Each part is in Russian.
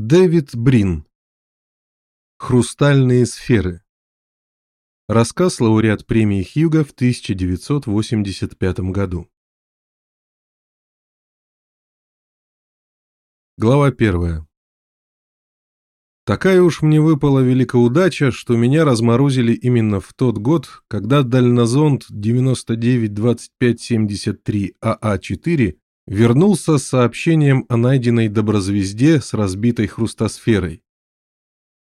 Дэвид Брин. Хрустальные сферы. Рассказ лауреат премии Хьюга в 1985 году. Глава первая. Такая уж мне выпала великая удача, что меня разморозили именно в тот год, когда дальнозонд 992573 АА-4 вернулся с сообщением о найденной доброзвезде с разбитой хрустосферой.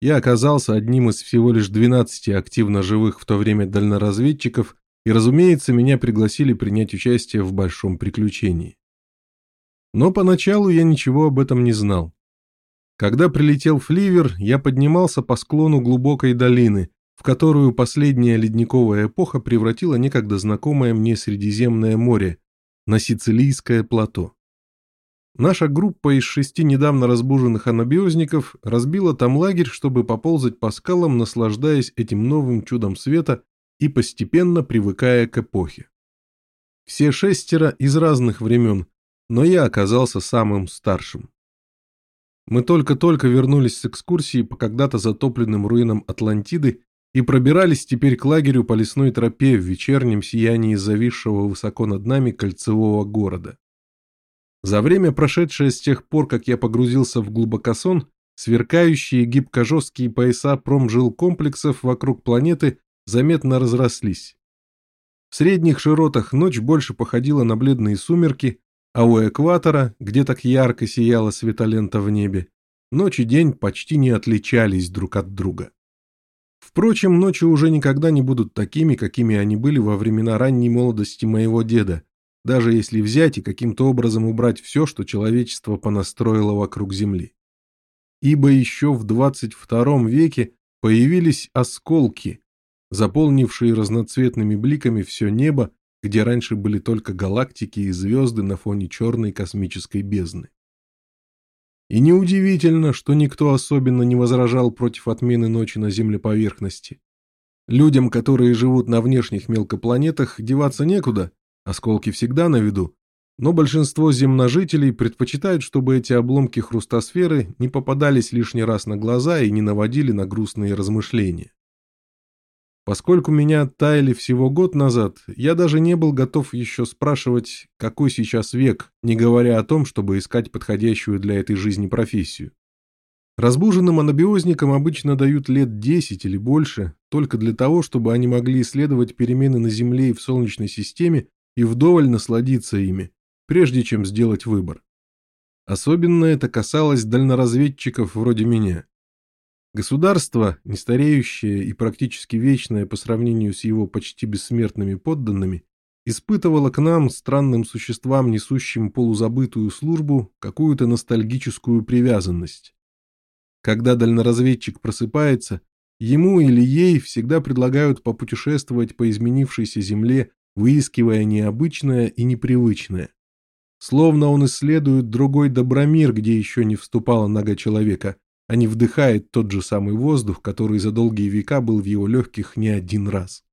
Я оказался одним из всего лишь 12 активно живых в то время дальноразведчиков, и, разумеется, меня пригласили принять участие в большом приключении. Но поначалу я ничего об этом не знал. Когда прилетел Фливер, я поднимался по склону глубокой долины, в которую последняя ледниковая эпоха превратила некогда знакомое мне Средиземное море, на Сицилийское плато. Наша группа из шести недавно разбуженных анабиозников разбила там лагерь, чтобы поползать по скалам, наслаждаясь этим новым чудом света и постепенно привыкая к эпохе. Все шестеро из разных времен, но я оказался самым старшим. Мы только-только вернулись с экскурсии по когда-то затопленным руинам Атлантиды и пробирались теперь к лагерю по лесной тропе в вечернем сиянии зависшего высоко над нами кольцевого города. За время, прошедшее с тех пор, как я погрузился в глубокосон, сверкающие гибко-жесткие пояса промжилкомплексов вокруг планеты заметно разрослись. В средних широтах ночь больше походила на бледные сумерки, а у экватора, где так ярко сияла светолента в небе, ночь и день почти не отличались друг от друга. Впрочем, ночи уже никогда не будут такими, какими они были во времена ранней молодости моего деда, даже если взять и каким-то образом убрать все, что человечество понастроило вокруг Земли. Ибо еще в 22 веке появились осколки, заполнившие разноцветными бликами все небо, где раньше были только галактики и звезды на фоне черной космической бездны. И неудивительно, что никто особенно не возражал против отмены ночи на землеповерхности. Людям, которые живут на внешних мелкопланетах, деваться некуда, осколки всегда на виду, но большинство земножителей предпочитают, чтобы эти обломки хрустосферы не попадались лишний раз на глаза и не наводили на грустные размышления. Поскольку меня оттаяли всего год назад, я даже не был готов еще спрашивать, какой сейчас век, не говоря о том, чтобы искать подходящую для этой жизни профессию. Разбуженным анабиозникам обычно дают лет 10 или больше, только для того, чтобы они могли исследовать перемены на Земле и в Солнечной системе и вдоволь насладиться ими, прежде чем сделать выбор. Особенно это касалось дальноразведчиков вроде меня. Государство, нестареющее и практически вечное по сравнению с его почти бессмертными подданными, испытывало к нам, странным существам, несущим полузабытую службу, какую-то ностальгическую привязанность. Когда дальноразведчик просыпается, ему или ей всегда предлагают попутешествовать по изменившейся земле, выискивая необычное и непривычное. Словно он исследует другой добромир, где еще не вступала нога человека, а не вдыхает тот же самый воздух, который за долгие века был в его легких не один раз.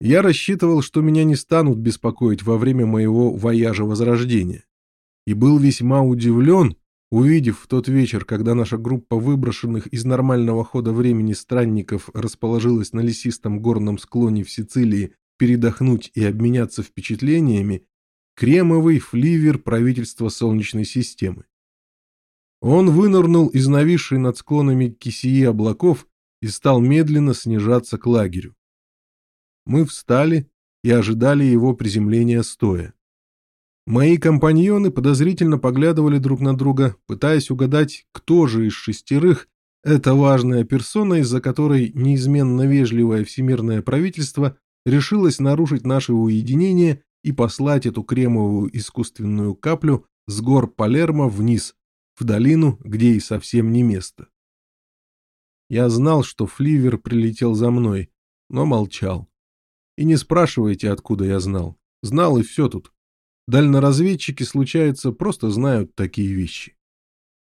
Я рассчитывал, что меня не станут беспокоить во время моего вояжа Возрождения, и был весьма удивлен, увидев в тот вечер, когда наша группа выброшенных из нормального хода времени странников расположилась на лесистом горном склоне в Сицилии передохнуть и обменяться впечатлениями, кремовый фливер правительства Солнечной системы. Он вынырнул из нависшей над склонами кисии облаков и стал медленно снижаться к лагерю. Мы встали и ожидали его приземления стоя. Мои компаньоны подозрительно поглядывали друг на друга, пытаясь угадать, кто же из шестерых эта важная персона, из-за которой неизменно вежливое всемирное правительство решилось нарушить наше уединение и послать эту кремовую искусственную каплю с гор Палермо вниз, в долину, где и совсем не место. Я знал, что Фливер прилетел за мной, но молчал. И не спрашивайте, откуда я знал. Знал и все тут. Дальноразведчики, случается, просто знают такие вещи.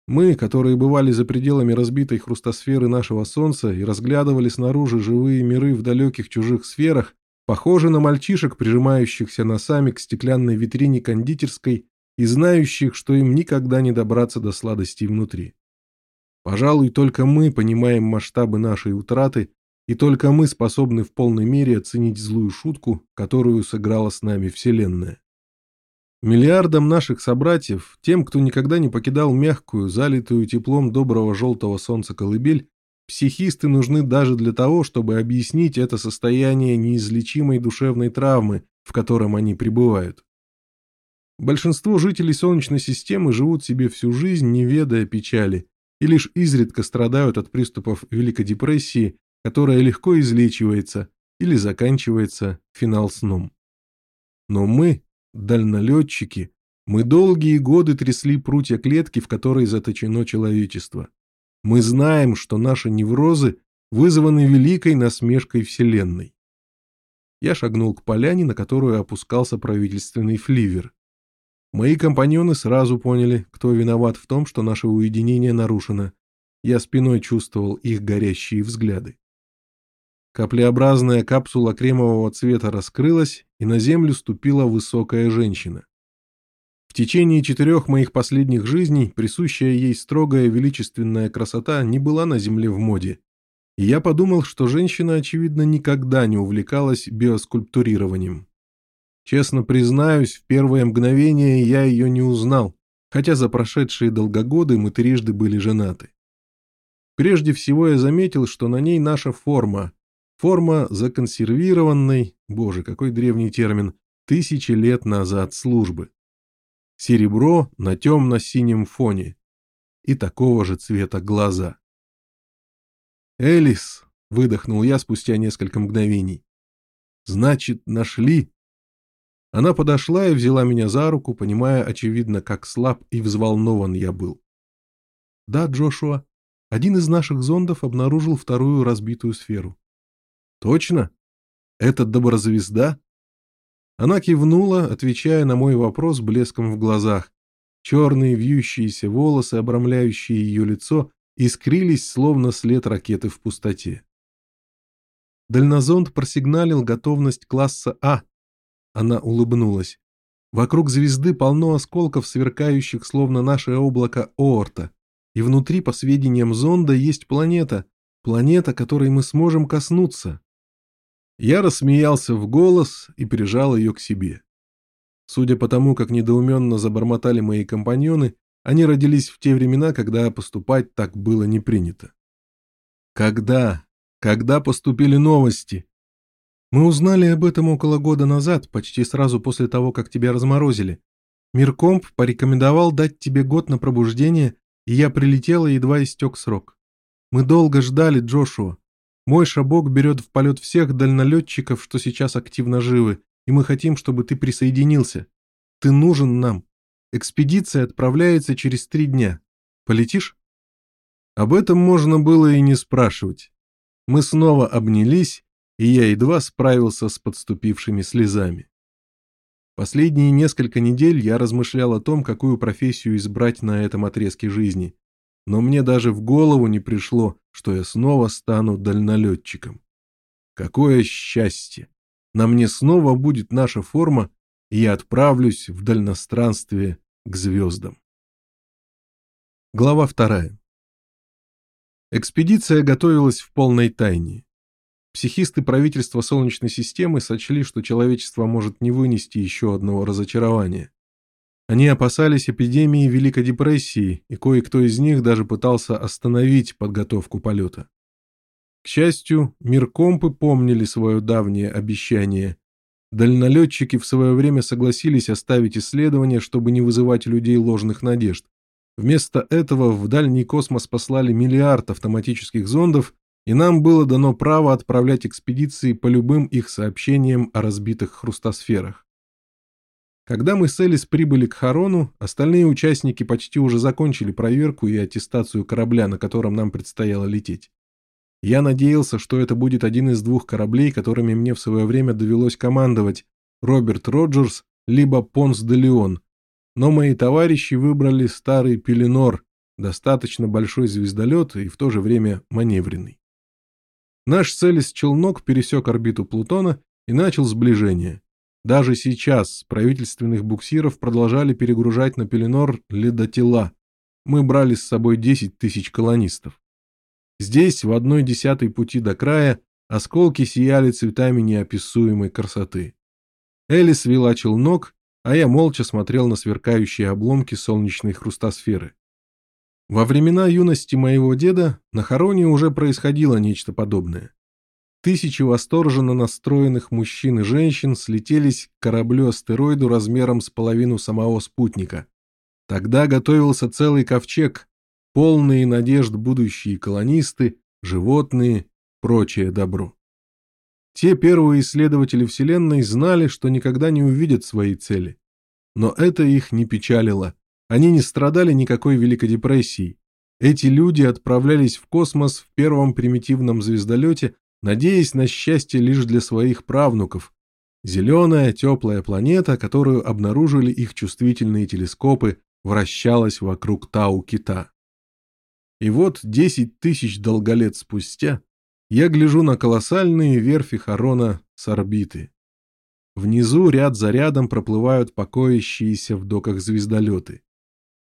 Мы, которые бывали за пределами разбитой хрустосферы нашего Солнца и разглядывали снаружи живые миры в далеких чужих сферах, похожи на мальчишек, прижимающихся носами к стеклянной витрине кондитерской и знающих, что им никогда не добраться до сладостей внутри. Пожалуй, только мы понимаем масштабы нашей утраты, и только мы способны в полной мере оценить злую шутку, которую сыграла с нами Вселенная. Миллиардам наших собратьев, тем, кто никогда не покидал мягкую, залитую теплом доброго желтого солнца колыбель, психисты нужны даже для того, чтобы объяснить это состояние неизлечимой душевной травмы, в котором они пребывают. Большинство жителей Солнечной системы живут себе всю жизнь, не ведая печали, и лишь изредка страдают от приступов Великой депрессии, которая легко излечивается или заканчивается финал сном. Но мы, дальнолетчики, мы долгие годы трясли прутья клетки, в которой заточено человечество. Мы знаем, что наши неврозы вызваны великой насмешкой Вселенной. Я шагнул к поляне, на которую опускался правительственный фливер. Мои компаньоны сразу поняли, кто виноват в том, что наше уединение нарушено. Я спиной чувствовал их горящие взгляды. Каплеобразная капсула кремового цвета раскрылась, и на землю ступила высокая женщина. В течение четырех моих последних жизней присущая ей строгая величественная красота не была на земле в моде, и я подумал, что женщина, очевидно, никогда не увлекалась биоскульптурированием. Честно признаюсь, в первое мгновение я ее не узнал, хотя за прошедшие долгогоды мы трижды были женаты. Прежде всего я заметил, что на ней наша форма, Форма законсервированной, боже, какой древний термин, тысячи лет назад службы. Серебро на темно-синем фоне. И такого же цвета глаза. «Элис!» — выдохнул я спустя несколько мгновений. «Значит, нашли!» Она подошла и взяла меня за руку, понимая, очевидно, как слаб и взволнован я был. «Да, Джошуа, один из наших зондов обнаружил вторую разбитую сферу. Точно? Это доброзвезда? Она кивнула, отвечая на мой вопрос блеском в глазах. Черные вьющиеся волосы, обрамляющие ее лицо, искрились, словно след ракеты в пустоте. Дальнозонд просигналил готовность класса А. Она улыбнулась. Вокруг звезды полно осколков, сверкающих, словно наше облако Оорта. И внутри, по сведениям зонда, есть планета. Планета, которой мы сможем коснуться. Я рассмеялся в голос и прижал ее к себе. Судя по тому, как недоуменно забормотали мои компаньоны, они родились в те времена, когда поступать так было не принято. Когда? Когда поступили новости? Мы узнали об этом около года назад, почти сразу после того, как тебя разморозили. Миркомп порекомендовал дать тебе год на пробуждение, и я прилетела, едва истек срок. Мы долго ждали Джошуа. Мой шабок берет в полет всех дальнолетчиков, что сейчас активно живы, и мы хотим, чтобы ты присоединился. Ты нужен нам. Экспедиция отправляется через три дня. Полетишь? Об этом можно было и не спрашивать. Мы снова обнялись, и я едва справился с подступившими слезами. Последние несколько недель я размышлял о том, какую профессию избрать на этом отрезке жизни но мне даже в голову не пришло, что я снова стану дальнолетчиком. Какое счастье! На мне снова будет наша форма, и я отправлюсь в дальностранствие к звездам. Глава вторая. Экспедиция готовилась в полной тайне. Психисты правительства Солнечной системы сочли, что человечество может не вынести еще одного разочарования. Они опасались эпидемии Великой депрессии, и кое-кто из них даже пытался остановить подготовку полета. К счастью, миркомпы помнили свое давнее обещание. Дальнолетчики в свое время согласились оставить исследования, чтобы не вызывать людей ложных надежд. Вместо этого в дальний космос послали миллиард автоматических зондов, и нам было дано право отправлять экспедиции по любым их сообщениям о разбитых хрустосферах. Когда мы с Элис прибыли к Харону, остальные участники почти уже закончили проверку и аттестацию корабля, на котором нам предстояло лететь. Я надеялся, что это будет один из двух кораблей, которыми мне в свое время довелось командовать, Роберт Роджерс, либо Понс де Леон. Но мои товарищи выбрали старый Пеленор, достаточно большой звездолет и в то же время маневренный. Наш Целис челнок пересек орбиту Плутона и начал сближение. Даже сейчас правительственных буксиров продолжали перегружать на Пеленор ледотела. мы брали с собой 10 тысяч колонистов. Здесь, в одной десятой пути до края, осколки сияли цветами неописуемой красоты. Элис вела челнок, а я молча смотрел на сверкающие обломки солнечной хрустосферы. Во времена юности моего деда на Хароне уже происходило нечто подобное. Тысячи восторженно настроенных мужчин и женщин слетелись к кораблю-астероиду размером с половину самого спутника. Тогда готовился целый ковчег, полные надежд будущие колонисты, животные, прочее добро. Те первые исследователи Вселенной знали, что никогда не увидят своей цели. Но это их не печалило. Они не страдали никакой Великой депрессией. Эти люди отправлялись в космос в первом примитивном звездолете, надеясь на счастье лишь для своих правнуков. Зеленая, теплая планета, которую обнаружили их чувствительные телескопы, вращалась вокруг Тау-Кита. И вот десять тысяч долголет спустя я гляжу на колоссальные верфи Харона с орбиты. Внизу ряд за рядом проплывают покоящиеся в доках звездолеты.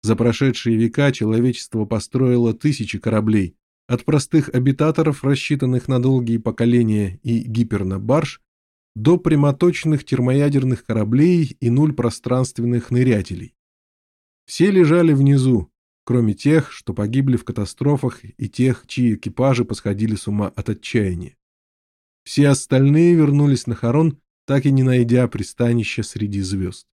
За прошедшие века человечество построило тысячи кораблей, от простых обитаторов, рассчитанных на долгие поколения и гипернобарж, до прямоточных термоядерных кораблей и нуль пространственных нырятелей. Все лежали внизу, кроме тех, что погибли в катастрофах и тех, чьи экипажи посходили с ума от отчаяния. Все остальные вернулись на Харон, так и не найдя пристанища среди звезд.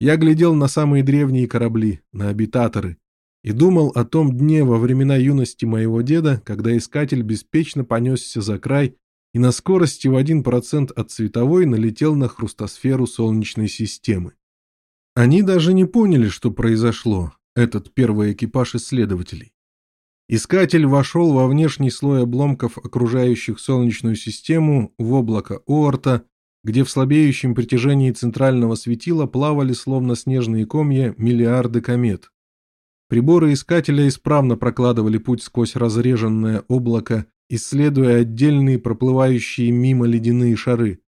Я глядел на самые древние корабли, на обитаторы, и думал о том дне во времена юности моего деда, когда искатель беспечно понесся за край и на скорости в 1% от световой налетел на хрустосферу Солнечной системы. Они даже не поняли, что произошло, этот первый экипаж исследователей. Искатель вошел во внешний слой обломков, окружающих Солнечную систему, в облако Оорта, где в слабеющем притяжении центрального светила плавали словно снежные комья миллиарды комет. Приборы искателя исправно прокладывали путь сквозь разреженное облако, исследуя отдельные проплывающие мимо ледяные шары.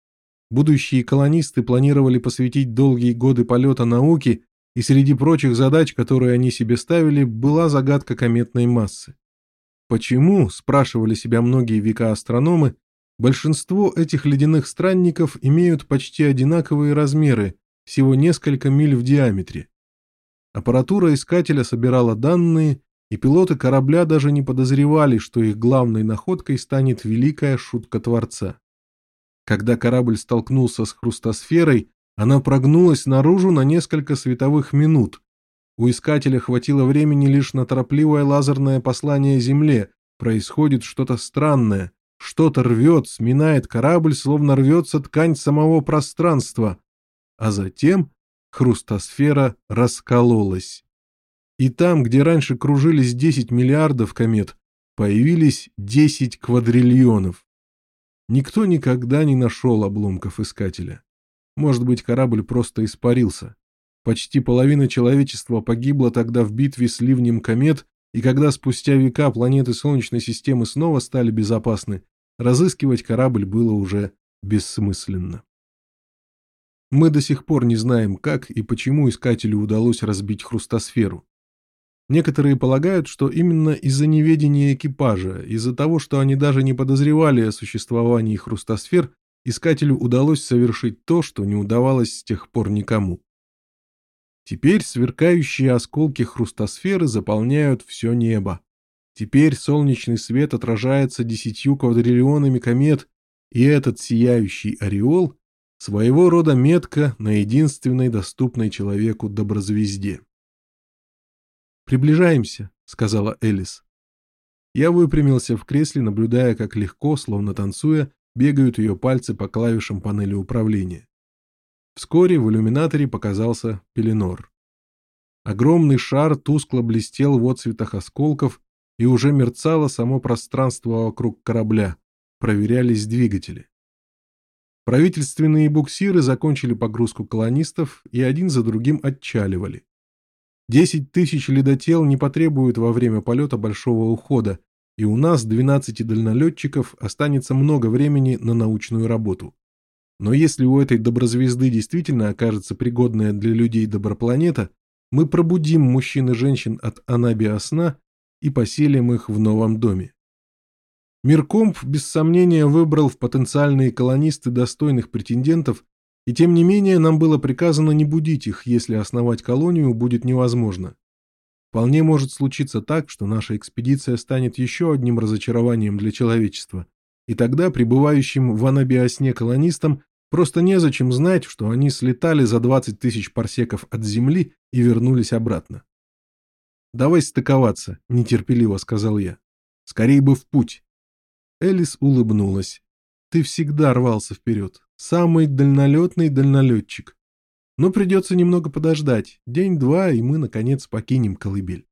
Будущие колонисты планировали посвятить долгие годы полета науке, и среди прочих задач, которые они себе ставили, была загадка кометной массы. Почему, спрашивали себя многие века астрономы, большинство этих ледяных странников имеют почти одинаковые размеры, всего несколько миль в диаметре? Аппаратура искателя собирала данные, и пилоты корабля даже не подозревали, что их главной находкой станет великая шутка Творца. Когда корабль столкнулся с хрустосферой, она прогнулась наружу на несколько световых минут. У искателя хватило времени лишь на торопливое лазерное послание Земле. Происходит что-то странное. Что-то рвет, сминает корабль, словно рвется ткань самого пространства. А затем хрустосфера раскололась. И там, где раньше кружились 10 миллиардов комет, появились 10 квадриллионов. Никто никогда не нашел обломков искателя. Может быть, корабль просто испарился. Почти половина человечества погибла тогда в битве с ливнем комет, и когда спустя века планеты Солнечной системы снова стали безопасны, разыскивать корабль было уже бессмысленно. Мы до сих пор не знаем, как и почему искателю удалось разбить хрустосферу. Некоторые полагают, что именно из-за неведения экипажа, из-за того, что они даже не подозревали о существовании хрустосфер, искателю удалось совершить то, что не удавалось с тех пор никому. Теперь сверкающие осколки хрустосферы заполняют все небо. Теперь солнечный свет отражается десятью квадриллионами комет, и этот сияющий ореол Своего рода метка на единственной доступной человеку доброзвезде. «Приближаемся», — сказала Элис. Я выпрямился в кресле, наблюдая, как легко, словно танцуя, бегают ее пальцы по клавишам панели управления. Вскоре в иллюминаторе показался Пеленор. Огромный шар тускло блестел в отцветах осколков, и уже мерцало само пространство вокруг корабля, проверялись двигатели. Правительственные буксиры закончили погрузку колонистов и один за другим отчаливали. Десять тысяч ледотел не потребуют во время полета большого ухода, и у нас, 12 дальнолетчиков, останется много времени на научную работу. Но если у этой доброзвезды действительно окажется пригодная для людей добропланета, мы пробудим мужчин и женщин от анабиа сна и поселим их в новом доме. Миркомп без сомнения выбрал в потенциальные колонисты достойных претендентов, и тем не менее нам было приказано не будить их, если основать колонию будет невозможно. Вполне может случиться так, что наша экспедиция станет еще одним разочарованием для человечества, и тогда пребывающим в анабиосне колонистам просто незачем знать, что они слетали за 20 тысяч парсеков от Земли и вернулись обратно. «Давай стыковаться», — нетерпеливо сказал я. «Скорей бы в путь». Элис улыбнулась. «Ты всегда рвался вперед. Самый дальнолетный дальнолетчик. Но придется немного подождать. День-два, и мы, наконец, покинем колыбель».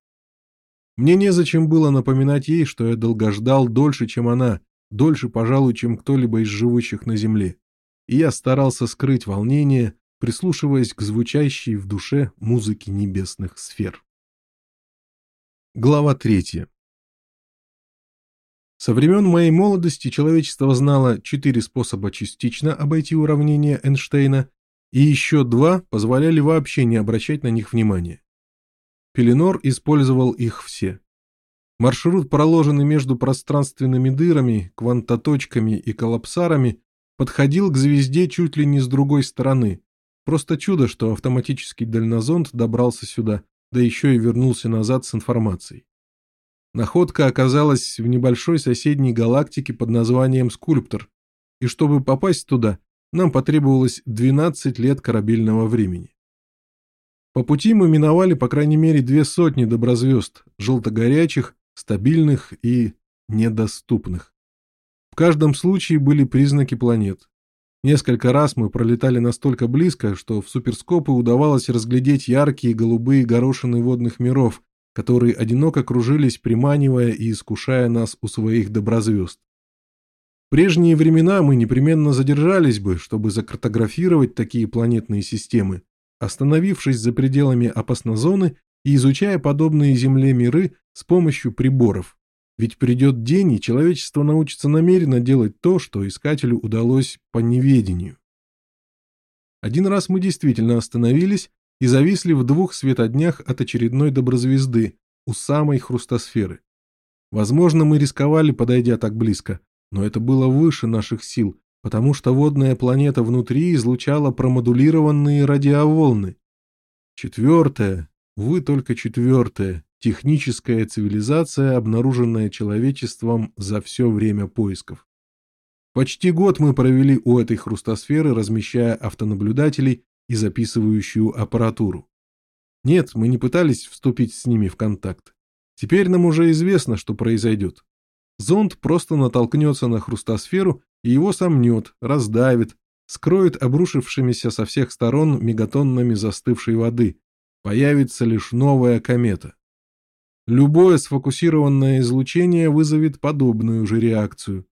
Мне незачем было напоминать ей, что я долго ждал дольше, чем она, дольше, пожалуй, чем кто-либо из живущих на земле. И я старался скрыть волнение, прислушиваясь к звучащей в душе музыке небесных сфер. Глава третья. Со времен моей молодости человечество знало четыре способа частично обойти уравнение Эйнштейна, и еще два позволяли вообще не обращать на них внимания. Пеленор использовал их все. Маршрут, проложенный между пространственными дырами, квантоточками и коллапсарами, подходил к звезде чуть ли не с другой стороны. Просто чудо, что автоматический дальнозонд добрался сюда, да еще и вернулся назад с информацией. Находка оказалась в небольшой соседней галактике под названием Скульптор, и чтобы попасть туда, нам потребовалось 12 лет корабельного времени. По пути мы миновали по крайней мере две сотни доброзвезд, желтогорячих, стабильных и недоступных. В каждом случае были признаки планет. Несколько раз мы пролетали настолько близко, что в суперскопы удавалось разглядеть яркие голубые горошины водных миров, которые одиноко кружились, приманивая и искушая нас у своих доброзвезд. В прежние времена мы непременно задержались бы, чтобы закартографировать такие планетные системы, остановившись за пределами опасной зоны и изучая подобные Земле миры с помощью приборов. Ведь придет день, и человечество научится намеренно делать то, что искателю удалось по неведению. Один раз мы действительно остановились и зависли в двух светоднях от очередной доброзвезды, у самой хрустосферы. Возможно, мы рисковали, подойдя так близко, но это было выше наших сил, потому что водная планета внутри излучала промодулированные радиоволны. Четвертая, вы только четвертая, техническая цивилизация, обнаруженная человечеством за все время поисков. Почти год мы провели у этой хрустосферы, размещая автонаблюдателей и записывающую аппаратуру. Нет, мы не пытались вступить с ними в контакт. Теперь нам уже известно, что произойдет. Зонд просто натолкнется на хрустосферу и его сомнет, раздавит, скроет обрушившимися со всех сторон мегатоннами застывшей воды. Появится лишь новая комета. Любое сфокусированное излучение вызовет подобную же реакцию.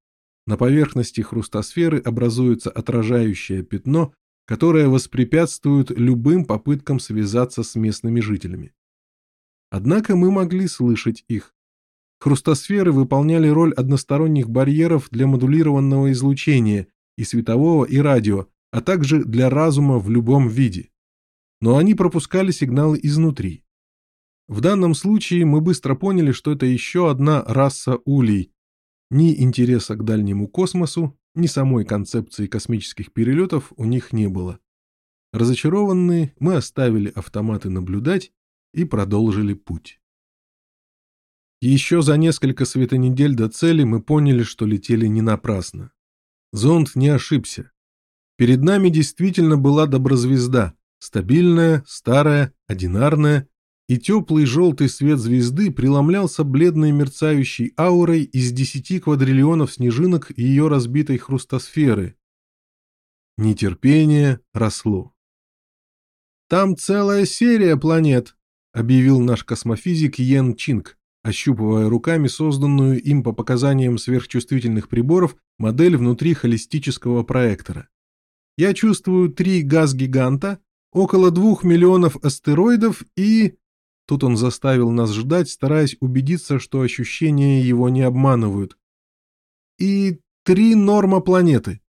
На поверхности хрустосферы образуется отражающее пятно, которое воспрепятствует любым попыткам связаться с местными жителями. Однако мы могли слышать их. Хрустосферы выполняли роль односторонних барьеров для модулированного излучения и светового, и радио, а также для разума в любом виде. Но они пропускали сигналы изнутри. В данном случае мы быстро поняли, что это еще одна раса улей. Ни интереса к дальнему космосу, ни самой концепции космических перелетов у них не было. Разочарованные, мы оставили автоматы наблюдать и продолжили путь. Еще за несколько светонедель до цели мы поняли, что летели не напрасно. Зонд не ошибся. Перед нами действительно была доброзвезда, стабильная, старая, одинарная, и теплый желтый свет звезды преломлялся бледной мерцающей аурой из десяти квадриллионов снежинок ее разбитой хрустосферы. Нетерпение росло. «Там целая серия планет», — объявил наш космофизик Йен Чинг, ощупывая руками созданную им по показаниям сверхчувствительных приборов модель внутри холистического проектора. «Я чувствую три газ-гиганта, около двух миллионов астероидов и...» Тут он заставил нас ждать, стараясь убедиться, что ощущения его не обманывают. И три норма планеты.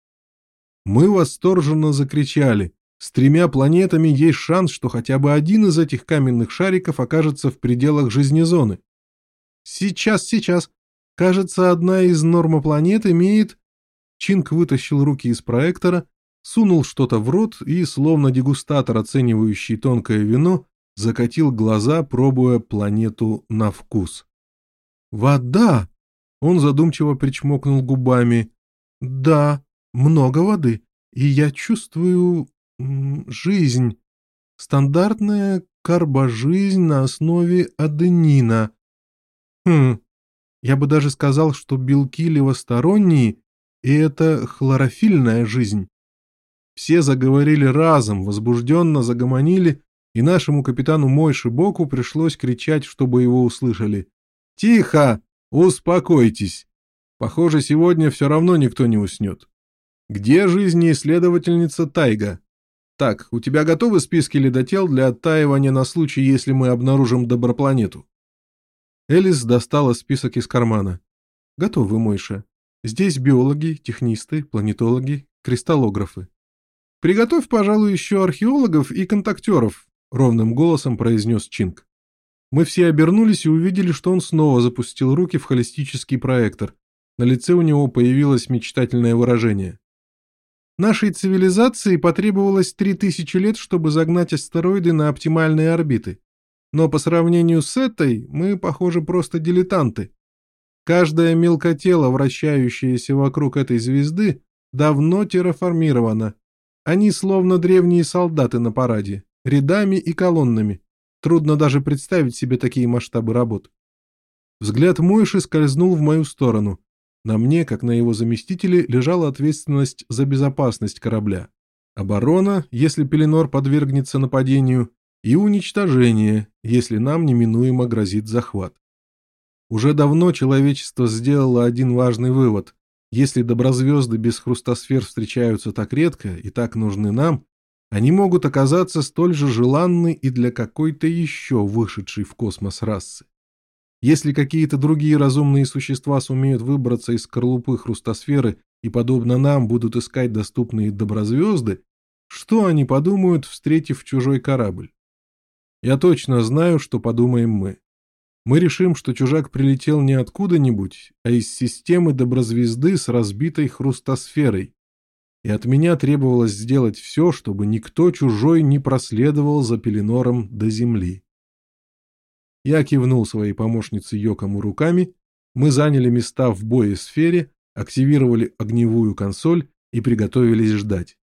Мы восторженно закричали. С тремя планетами есть шанс, что хотя бы один из этих каменных шариков окажется в пределах жизнезоны. Сейчас, сейчас. Кажется, одна из нормопланет имеет... Чинг вытащил руки из проектора, сунул что-то в рот и, словно дегустатор, оценивающий тонкое вино, закатил глаза, пробуя планету на вкус. «Вода!» — он задумчиво причмокнул губами. «Да, много воды, и я чувствую... жизнь. Стандартная карбожизнь на основе аденина. Хм, я бы даже сказал, что белки левосторонние, и это хлорофильная жизнь». Все заговорили разом, возбужденно загомонили, и нашему капитану Мойши Боку пришлось кричать, чтобы его услышали. «Тихо! Успокойтесь! Похоже, сегодня все равно никто не уснет. Где жизнеисследовательница Тайга? Так, у тебя готовы списки ледотел для оттаивания на случай, если мы обнаружим добропланету?» Элис достала список из кармана. «Готовы, Мойша. Здесь биологи, технисты, планетологи, кристаллографы. Приготовь, пожалуй, еще археологов и контактеров, — ровным голосом произнес Чинг. Мы все обернулись и увидели, что он снова запустил руки в холистический проектор. На лице у него появилось мечтательное выражение. Нашей цивилизации потребовалось 3000 лет, чтобы загнать астероиды на оптимальные орбиты. Но по сравнению с этой, мы, похоже, просто дилетанты. Каждое мелкотело, вращающееся вокруг этой звезды, давно терраформировано. Они словно древние солдаты на параде рядами и колоннами. Трудно даже представить себе такие масштабы работ. Взгляд Мойши скользнул в мою сторону. На мне, как на его заместителе, лежала ответственность за безопасность корабля. Оборона, если Пеленор подвергнется нападению, и уничтожение, если нам неминуемо грозит захват. Уже давно человечество сделало один важный вывод. Если доброзвезды без хрустосфер встречаются так редко и так нужны нам, они могут оказаться столь же желанны и для какой-то еще вышедшей в космос расы. Если какие-то другие разумные существа сумеют выбраться из скорлупы хрустосферы и, подобно нам, будут искать доступные доброзвезды, что они подумают, встретив чужой корабль? Я точно знаю, что подумаем мы. Мы решим, что чужак прилетел не откуда-нибудь, а из системы доброзвезды с разбитой хрустосферой, и от меня требовалось сделать все, чтобы никто чужой не проследовал за Пеленором до земли. Я кивнул своей помощнице Йокому руками, мы заняли места в боесфере, активировали огневую консоль и приготовились ждать.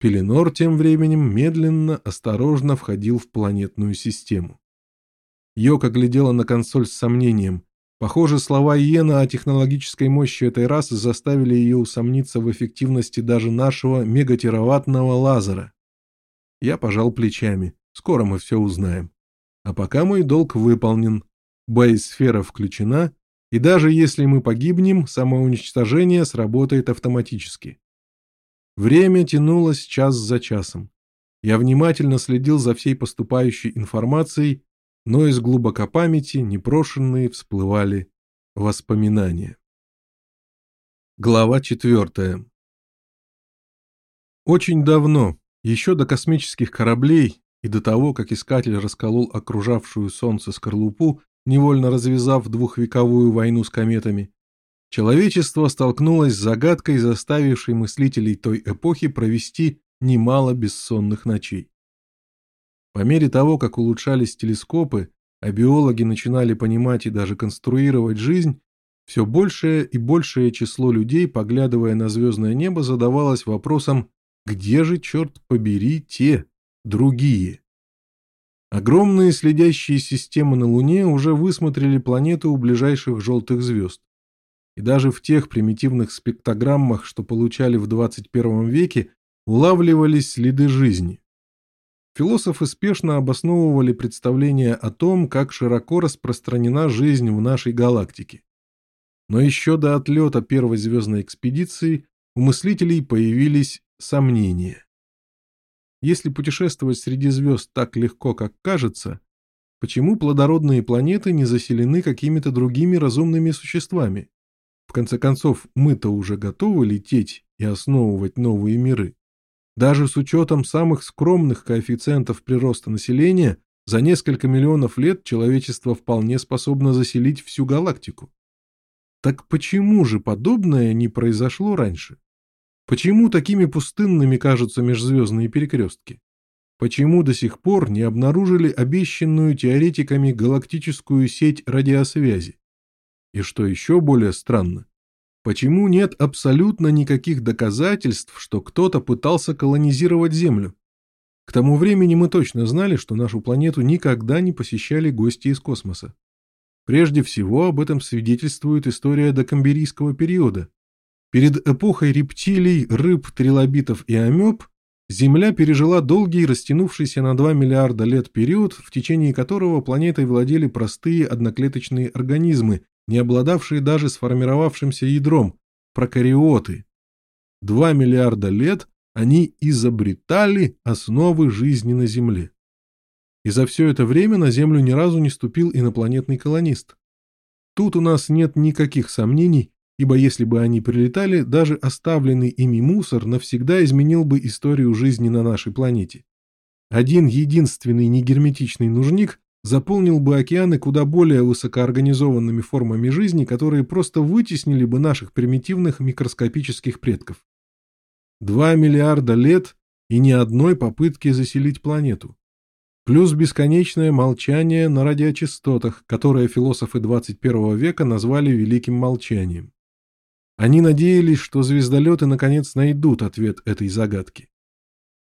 Пеленор тем временем медленно, осторожно входил в планетную систему. Йока глядела на консоль с сомнением. Похоже, слова Иена о технологической мощи этой расы заставили ее усомниться в эффективности даже нашего мегатераваттного лазера. Я пожал плечами. Скоро мы все узнаем. А пока мой долг выполнен. Боесфера включена, и даже если мы погибнем, самоуничтожение сработает автоматически. Время тянулось час за часом. Я внимательно следил за всей поступающей информацией но из глубокопамяти непрошенные всплывали воспоминания. Глава четвертая Очень давно, еще до космических кораблей и до того, как искатель расколол окружавшую Солнце скорлупу, невольно развязав двухвековую войну с кометами, человечество столкнулось с загадкой, заставившей мыслителей той эпохи провести немало бессонных ночей. По мере того, как улучшались телескопы, а биологи начинали понимать и даже конструировать жизнь, все большее и большее число людей, поглядывая на звездное небо, задавалось вопросом, где же, черт побери, те, другие? Огромные следящие системы на Луне уже высмотрели планету у ближайших желтых звезд. И даже в тех примитивных спектрограммах, что получали в 21 веке, улавливались следы жизни. Философы спешно обосновывали представление о том, как широко распространена жизнь в нашей галактике. Но еще до отлета первой звездной экспедиции у мыслителей появились сомнения. Если путешествовать среди звезд так легко, как кажется, почему плодородные планеты не заселены какими-то другими разумными существами? В конце концов, мы-то уже готовы лететь и основывать новые миры. Даже с учетом самых скромных коэффициентов прироста населения, за несколько миллионов лет человечество вполне способно заселить всю галактику. Так почему же подобное не произошло раньше? Почему такими пустынными кажутся межзвездные перекрестки? Почему до сих пор не обнаружили обещанную теоретиками галактическую сеть радиосвязи? И что еще более странно, почему нет абсолютно никаких доказательств, что кто-то пытался колонизировать Землю? К тому времени мы точно знали, что нашу планету никогда не посещали гости из космоса. Прежде всего, об этом свидетельствует история докамберийского периода. Перед эпохой рептилий, рыб, трилобитов и амеб Земля пережила долгий, растянувшийся на 2 миллиарда лет период, в течение которого планетой владели простые одноклеточные организмы, не обладавшие даже сформировавшимся ядром, прокариоты. 2 миллиарда лет они изобретали основы жизни на Земле. И за все это время на Землю ни разу не ступил инопланетный колонист. Тут у нас нет никаких сомнений, ибо если бы они прилетали, даже оставленный ими мусор навсегда изменил бы историю жизни на нашей планете. Один единственный негерметичный нужник заполнил бы океаны куда более высокоорганизованными формами жизни, которые просто вытеснили бы наших примитивных микроскопических предков. Два миллиарда лет и ни одной попытки заселить планету плюс бесконечное молчание на радиочастотах, которое философы 21 века назвали «великим молчанием». Они надеялись, что звездолеты наконец найдут ответ этой загадки.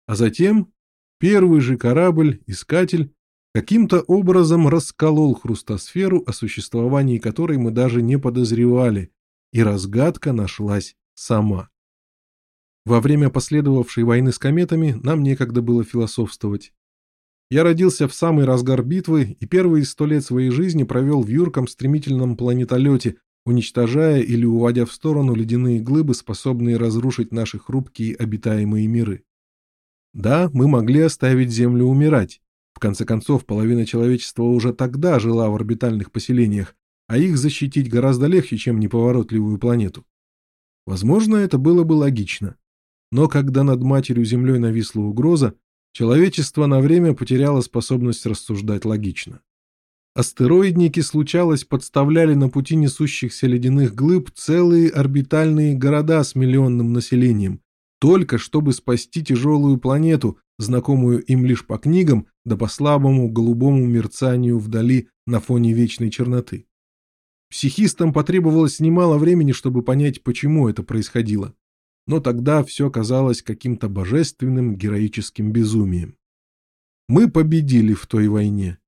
А затем первый же корабль, искатель, каким-то образом расколол хрустосферу, о существовании которой мы даже не подозревали, и разгадка нашлась сама. Во время последовавшей войны с кометами нам некогда было философствовать. Я родился в самый разгар битвы и первые сто лет своей жизни провел в юрком стремительном планетолете, уничтожая или уводя в сторону ледяные глыбы, способные разрушить наши хрупкие обитаемые миры. Да, мы могли оставить Землю умирать. Конце концов, половина человечества уже тогда жила в орбитальных поселениях, а их защитить гораздо легче, чем неповоротливую планету. Возможно, это было бы логично. Но когда над матерью Землей нависла угроза, Человечество на время потеряло способность рассуждать логично. Астероидники, случалось, подставляли на пути несущихся ледяных глыб целые орбитальные города с миллионным населением, только чтобы спасти тяжелую планету, знакомую им лишь по книгам, да по слабому голубому мерцанию вдали на фоне вечной черноты. Психистам потребовалось немало времени, чтобы понять, почему это происходило но тогда все казалось каким-то божественным героическим безумием. Мы победили в той войне.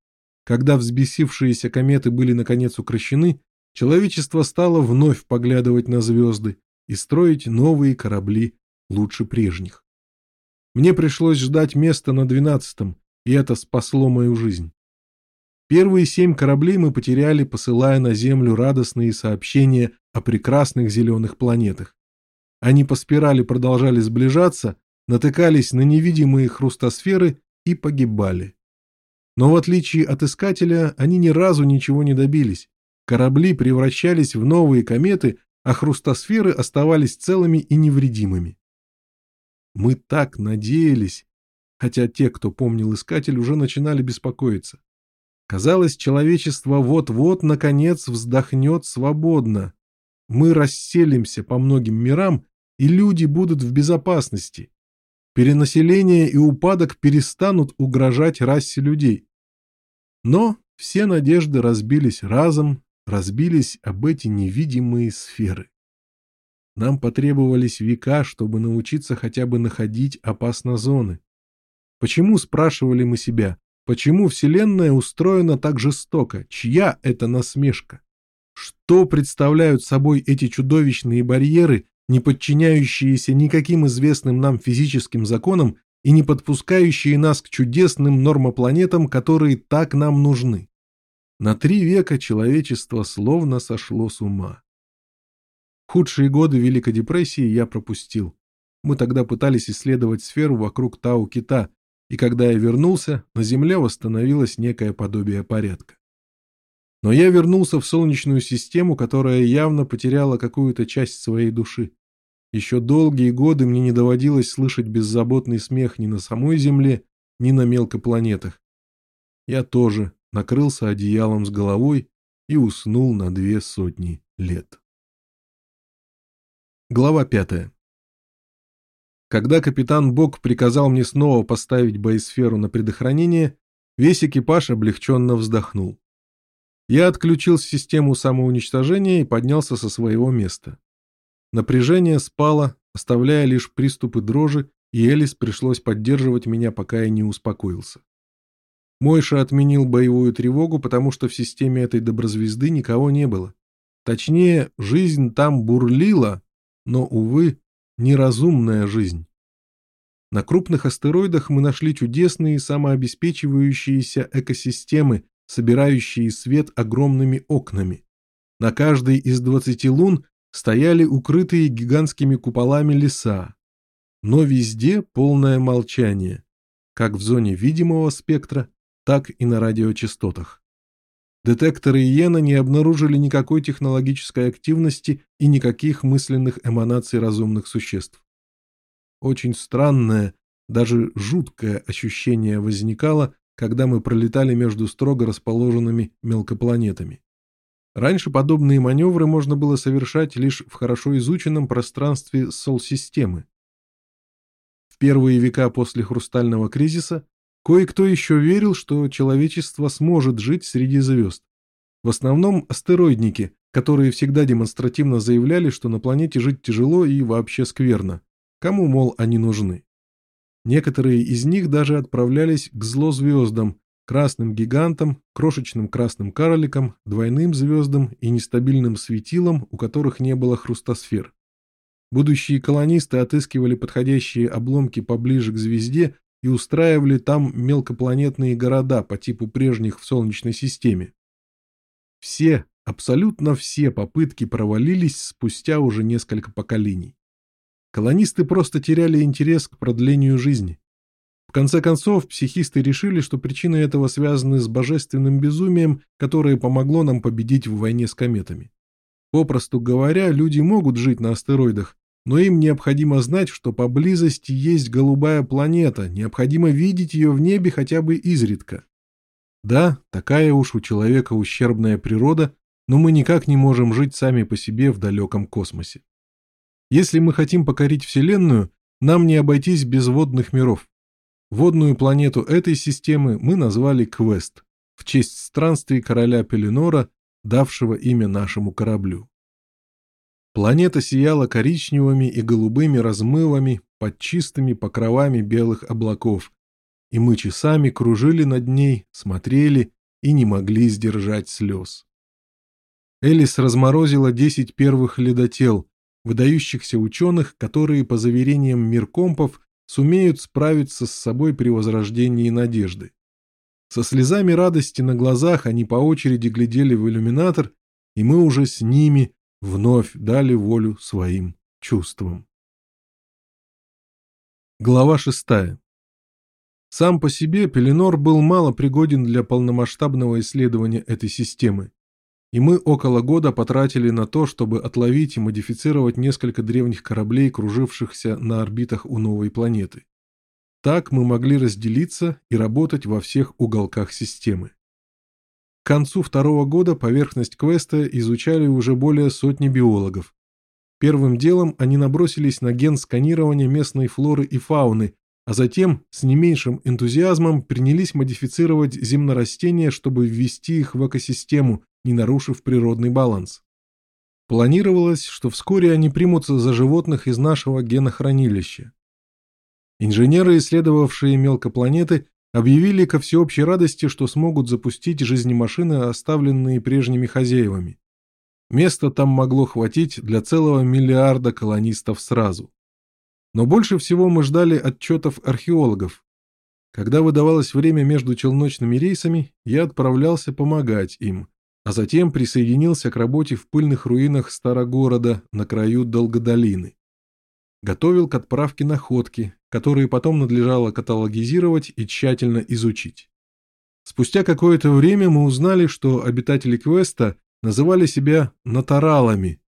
Когда взбесившиеся кометы были наконец укращены, человечество стало вновь поглядывать на звезды и строить новые корабли лучше прежних. Мне пришлось ждать места на двенадцатом, и это спасло мою жизнь. Первые семь кораблей мы потеряли, посылая на Землю радостные сообщения о прекрасных зеленых планетах. Они по спирали продолжали сближаться, натыкались на невидимые хрустосферы и погибали. Но в отличие от искателя, они ни разу ничего не добились. Корабли превращались в новые кометы, а хрустосферы оставались целыми и невредимыми. Мы так надеялись, хотя те, кто помнил искатель, уже начинали беспокоиться. Казалось, человечество вот-вот, наконец, вздохнет свободно. Мы расселимся по многим мирам и люди будут в безопасности. Перенаселение и упадок перестанут угрожать расе людей. Но все надежды разбились разом, разбились об эти невидимые сферы. Нам потребовались века, чтобы научиться хотя бы находить опасные зоны. Почему, спрашивали мы себя, почему Вселенная устроена так жестоко, чья это насмешка? Что представляют собой эти чудовищные барьеры, не подчиняющиеся никаким известным нам физическим законам и не подпускающие нас к чудесным нормопланетам, которые так нам нужны. На три века человечество словно сошло с ума. Худшие годы Великой депрессии я пропустил. Мы тогда пытались исследовать сферу вокруг Тау-Кита, и когда я вернулся, на Земле восстановилось некое подобие порядка. Но я вернулся в Солнечную систему, которая явно потеряла какую-то часть своей души. еще долгие годы мне не доводилось слышать беззаботный смех ни на самой Земле, ни на мелкопланетах. Я тоже накрылся одеялом с головой и уснул на две сотни лет. Глава пятая. Когда капитан Бок приказал мне снова поставить боесферу на предохранение, весь экипаж облегченно вздохнул. Я отключил систему самоуничтожения и поднялся со своего места. Напряжение спало, оставляя лишь приступы дрожи, и Элис пришлось поддерживать меня, пока я не успокоился. Мойша отменил боевую тревогу, потому что в системе этой доброзвезды никого не было. Точнее, жизнь там бурлила, но, увы, неразумная жизнь. На крупных астероидах мы нашли чудесные самообеспечивающиеся экосистемы, собирающие свет огромными окнами. На каждой из 20 лун стояли укрытые гигантскими куполами леса. Но везде полное молчание, как в зоне видимого спектра, так и на радиочастотах. Детекторы Иена не обнаружили никакой технологической активности и никаких мысленных эманаций разумных существ. Очень странное, даже жуткое ощущение возникало, когда мы пролетали между строго расположенными мелкопланетами. Раньше подобные маневры можно было совершать лишь в хорошо изученном пространстве Сол-системы. В первые века после хрустального кризиса Кое-кто еще верил, что человечество сможет жить среди звезд. В основном астероидники, которые всегда демонстративно заявляли, что на планете жить тяжело и вообще скверно. Кому, мол, они нужны? Некоторые из них даже отправлялись к злозвездам, красным гигантам, крошечным красным карликам, двойным звездам и нестабильным светилам, у которых не было хрустосфер. Будущие колонисты отыскивали подходящие обломки поближе к звезде и устраивали там мелкопланетные города по типу прежних в Солнечной системе. Все, абсолютно все попытки провалились спустя уже несколько поколений. Колонисты просто теряли интерес к продлению жизни. В конце концов, психисты решили, что причины этого связаны с божественным безумием, которое помогло нам победить в войне с кометами. Попросту говоря, люди могут жить на астероидах, но им необходимо знать, что поблизости есть голубая планета, необходимо видеть ее в небе хотя бы изредка. Да, такая уж у человека ущербная природа, но мы никак не можем жить сами по себе в далеком космосе. Если мы хотим покорить Вселенную, нам не обойтись без водных миров. Водную планету этой системы мы назвали Квест, в честь странствий короля Пеленора, давшего имя нашему кораблю. Планета сияла коричневыми и голубыми размывами под чистыми покровами белых облаков, и мы часами кружили над ней, смотрели и не могли сдержать слез. Элис разморозила десять первых ледотел, выдающихся ученых, которые, по заверениям миркомпов, сумеют справиться с собой при возрождении надежды. Со слезами радости на глазах они по очереди глядели в иллюминатор, и мы уже с ними вновь дали волю своим чувствам. Глава шестая. Сам по себе Пеленор был мало пригоден для полномасштабного исследования этой системы, и мы около года потратили на то, чтобы отловить и модифицировать несколько древних кораблей, кружившихся на орбитах у новой планеты. Так мы могли разделиться и работать во всех уголках системы. К концу второго года поверхность квеста изучали уже более сотни биологов. Первым делом они набросились на ген сканирования местной флоры и фауны, а затем с не меньшим энтузиазмом принялись модифицировать земнорастения, чтобы ввести их в экосистему, не нарушив природный баланс. Планировалось, что вскоре они примутся за животных из нашего генохранилища. Инженеры, исследовавшие мелкопланеты, объявили ко всеобщей радости, что смогут запустить жизнемашины, оставленные прежними хозяевами. Места там могло хватить для целого миллиарда колонистов сразу. Но больше всего мы ждали отчетов археологов. Когда выдавалось время между челночными рейсами, я отправлялся помогать им, а затем присоединился к работе в пыльных руинах Старогорода на краю Долгодолины. Готовил к отправке находки, которые потом надлежало каталогизировать и тщательно изучить. Спустя какое-то время мы узнали, что обитатели Квеста называли себя натаралами,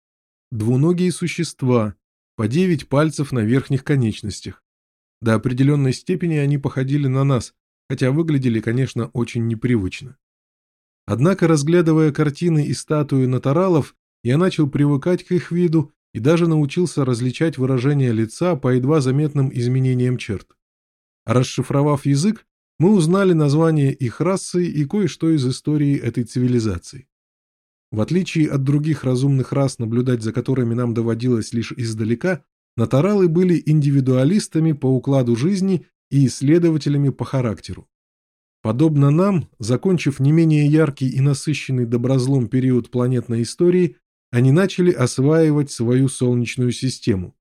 двуногие существа, по девять пальцев на верхних конечностях. До определенной степени они походили на нас, хотя выглядели, конечно, очень непривычно. Однако, разглядывая картины и статуи натуралов, я начал привыкать к их виду и даже научился различать выражение лица по едва заметным изменениям черт. расшифровав язык, мы узнали название их расы и кое-что из истории этой цивилизации. В отличие от других разумных рас, наблюдать за которыми нам доводилось лишь издалека, натуралы были индивидуалистами по укладу жизни и исследователями по характеру. Подобно нам, закончив не менее яркий и насыщенный доброзлом период планетной истории, они начали осваивать свою Солнечную систему.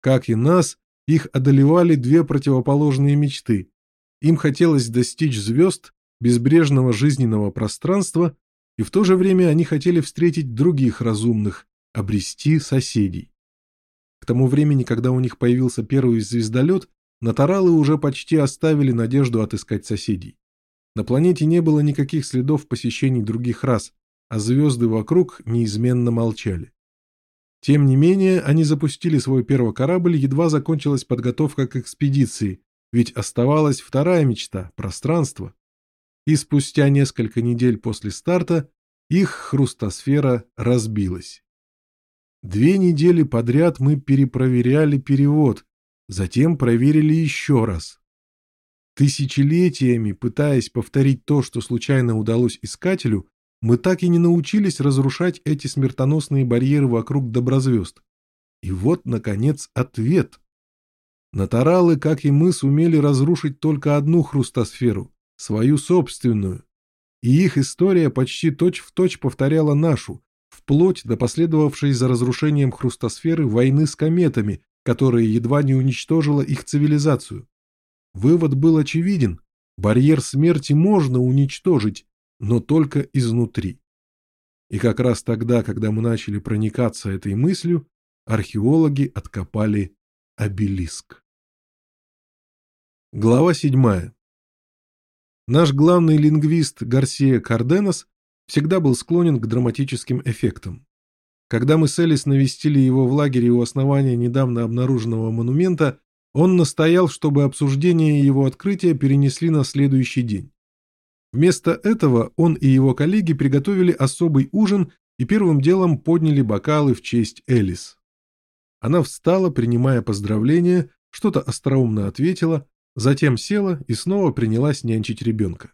Как и нас, их одолевали две противоположные мечты. Им хотелось достичь звезд, безбрежного жизненного пространства, и в то же время они хотели встретить других разумных, обрести соседей. К тому времени, когда у них появился первый звездолет, натуралы уже почти оставили надежду отыскать соседей. На планете не было никаких следов посещений других рас, а звезды вокруг неизменно молчали. Тем не менее, они запустили свой первый корабль, едва закончилась подготовка к экспедиции, ведь оставалась вторая мечта – пространство. И спустя несколько недель после старта их хрустосфера разбилась. Две недели подряд мы перепроверяли перевод, затем проверили еще раз. Тысячелетиями, пытаясь повторить то, что случайно удалось искателю, мы так и не научились разрушать эти смертоносные барьеры вокруг доброзвезд. И вот, наконец, ответ. Натуралы, как и мы, сумели разрушить только одну хрустосферу, свою собственную. И их история почти точь-в-точь точь повторяла нашу, вплоть до последовавшей за разрушением хрустосферы войны с кометами, которая едва не уничтожила их цивилизацию. Вывод был очевиден. Барьер смерти можно уничтожить, но только изнутри. И как раз тогда, когда мы начали проникаться этой мыслью, археологи откопали обелиск. Глава 7. Наш главный лингвист Гарсия Карденос всегда был склонен к драматическим эффектам. Когда мы с Элис навестили его в лагере у основания недавно обнаруженного монумента, он настоял, чтобы обсуждение его открытия перенесли на следующий день. Вместо этого он и его коллеги приготовили особый ужин и первым делом подняли бокалы в честь Элис. Она встала, принимая поздравления, что-то остроумно ответила, затем села и снова принялась нянчить ребенка.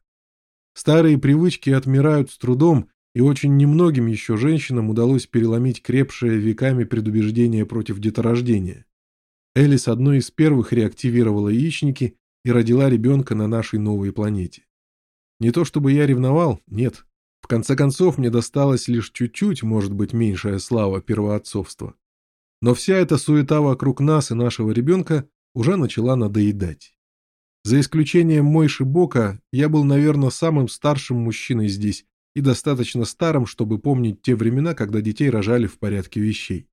Старые привычки отмирают с трудом, и очень немногим еще женщинам удалось переломить крепшее веками предубеждение против деторождения. Элис одной из первых реактивировала яичники и родила ребенка на нашей новой планете. Не то чтобы я ревновал, нет. В конце концов, мне досталось лишь чуть-чуть, может быть, меньшая слава первоотцовства. Но вся эта суета вокруг нас и нашего ребенка уже начала надоедать. За исключением Мойши Бока, я был, наверное, самым старшим мужчиной здесь и достаточно старым, чтобы помнить те времена, когда детей рожали в порядке вещей.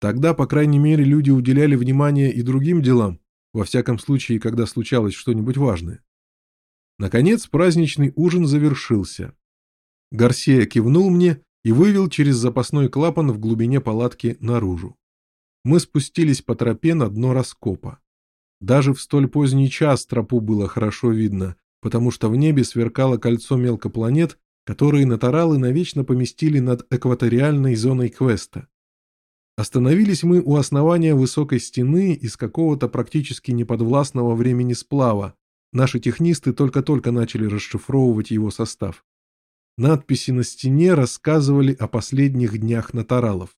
Тогда, по крайней мере, люди уделяли внимание и другим делам, во всяком случае, когда случалось что-нибудь важное. Наконец, праздничный ужин завершился. Гарсия кивнул мне и вывел через запасной клапан в глубине палатки наружу. Мы спустились по тропе на дно раскопа. Даже в столь поздний час тропу было хорошо видно, потому что в небе сверкало кольцо мелкопланет, которые натаралы навечно поместили над экваториальной зоной квеста. Остановились мы у основания высокой стены из какого-то практически неподвластного времени сплава. Наши технисты только-только начали расшифровывать его состав. Надписи на стене рассказывали о последних днях натуралов.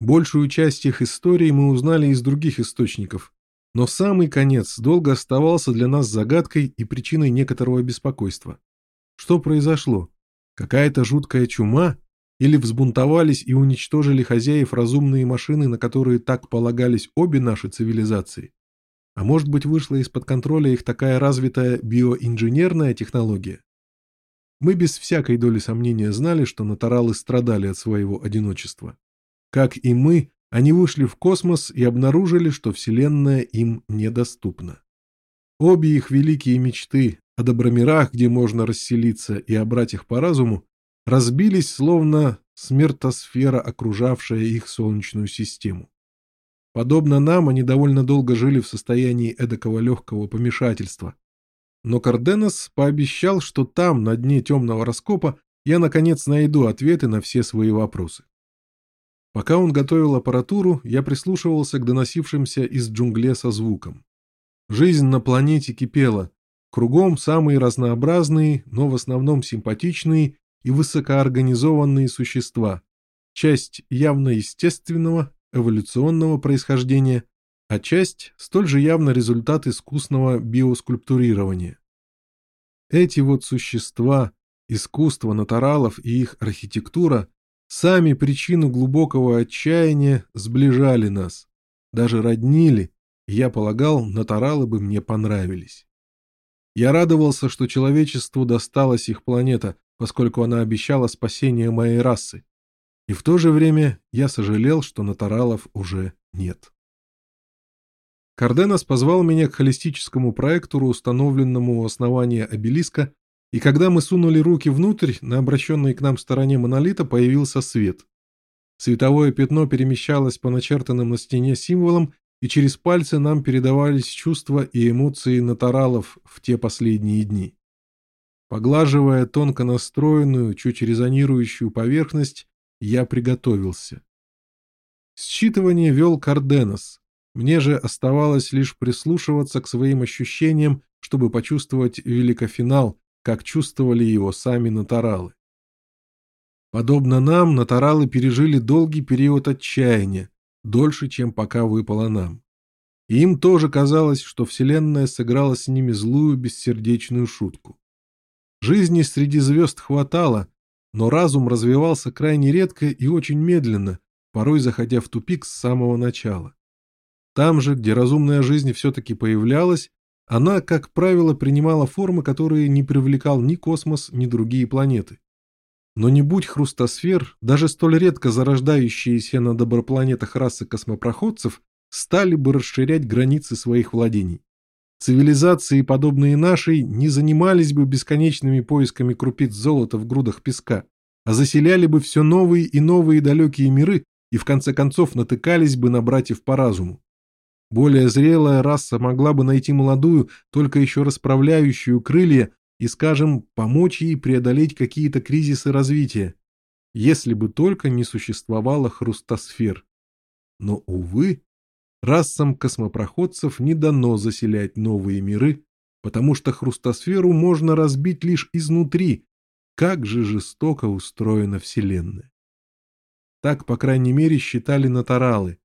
Большую часть их истории мы узнали из других источников, но самый конец долго оставался для нас загадкой и причиной некоторого беспокойства. Что произошло? Какая-то жуткая чума или взбунтовались и уничтожили хозяев разумные машины, на которые так полагались обе наши цивилизации? А может быть, вышла из-под контроля их такая развитая биоинженерная технология? Мы без всякой доли сомнения знали, что натуралы страдали от своего одиночества. Как и мы, они вышли в космос и обнаружили, что Вселенная им недоступна. Обе их великие мечты о добромирах, где можно расселиться и о братьях по разуму, разбились, словно смертосфера, окружавшая их Солнечную систему. Подобно нам, они довольно долго жили в состоянии эдакого легкого помешательства. Но Карденос пообещал, что там, на дне темного раскопа, я, наконец, найду ответы на все свои вопросы. Пока он готовил аппаратуру, я прислушивался к доносившимся из джунглеса звукам. Жизнь на планете кипела. Кругом самые разнообразные, но в основном симпатичные и высокоорганизованные существа. Часть явно естественного, эволюционного происхождения, а часть столь же явно результат искусного биоскульптурирования. Эти вот существа, искусство натуралов и их архитектура сами причину глубокого отчаяния сближали нас, даже роднили, я полагал, натуралы бы мне понравились. Я радовался, что человечеству досталась их планета, поскольку она обещала спасение моей расы. И в то же время я сожалел, что натуралов уже нет. Карденос позвал меня к холистическому проектору, установленному у основания обелиска, и когда мы сунули руки внутрь, на обращенной к нам стороне монолита появился свет. Световое пятно перемещалось по начертанным на стене символам, и через пальцы нам передавались чувства и эмоции натуралов в те последние дни. Поглаживая тонко настроенную, чуть резонирующую поверхность, я приготовился. Считывание вел Карденос. Мне же оставалось лишь прислушиваться к своим ощущениям, чтобы почувствовать великофинал, как чувствовали его сами натуралы. Подобно нам, натуралы пережили долгий период отчаяния, дольше, чем пока выпало нам. И им тоже казалось, что Вселенная сыграла с ними злую бессердечную шутку. Жизни среди звезд хватало, но разум развивался крайне редко и очень медленно, порой заходя в тупик с самого начала. Там же, где разумная жизнь все-таки появлялась, она, как правило, принимала формы, которые не привлекал ни космос, ни другие планеты. Но не будь хрустосфер, даже столь редко зарождающиеся на добропланетах расы космопроходцев стали бы расширять границы своих владений. Цивилизации, подобные нашей, не занимались бы бесконечными поисками крупиц золота в грудах песка, а заселяли бы все новые и новые далекие миры и в конце концов натыкались бы на братьев по разуму. Более зрелая раса могла бы найти молодую, только еще расправляющую крылья и, скажем, помочь ей преодолеть какие-то кризисы развития, если бы только не существовало хрустосфер. Но, увы, расам космопроходцев не дано заселять новые миры, потому что хрустосферу можно разбить лишь изнутри. Как же жестоко устроена Вселенная. Так, по крайней мере, считали натуралы.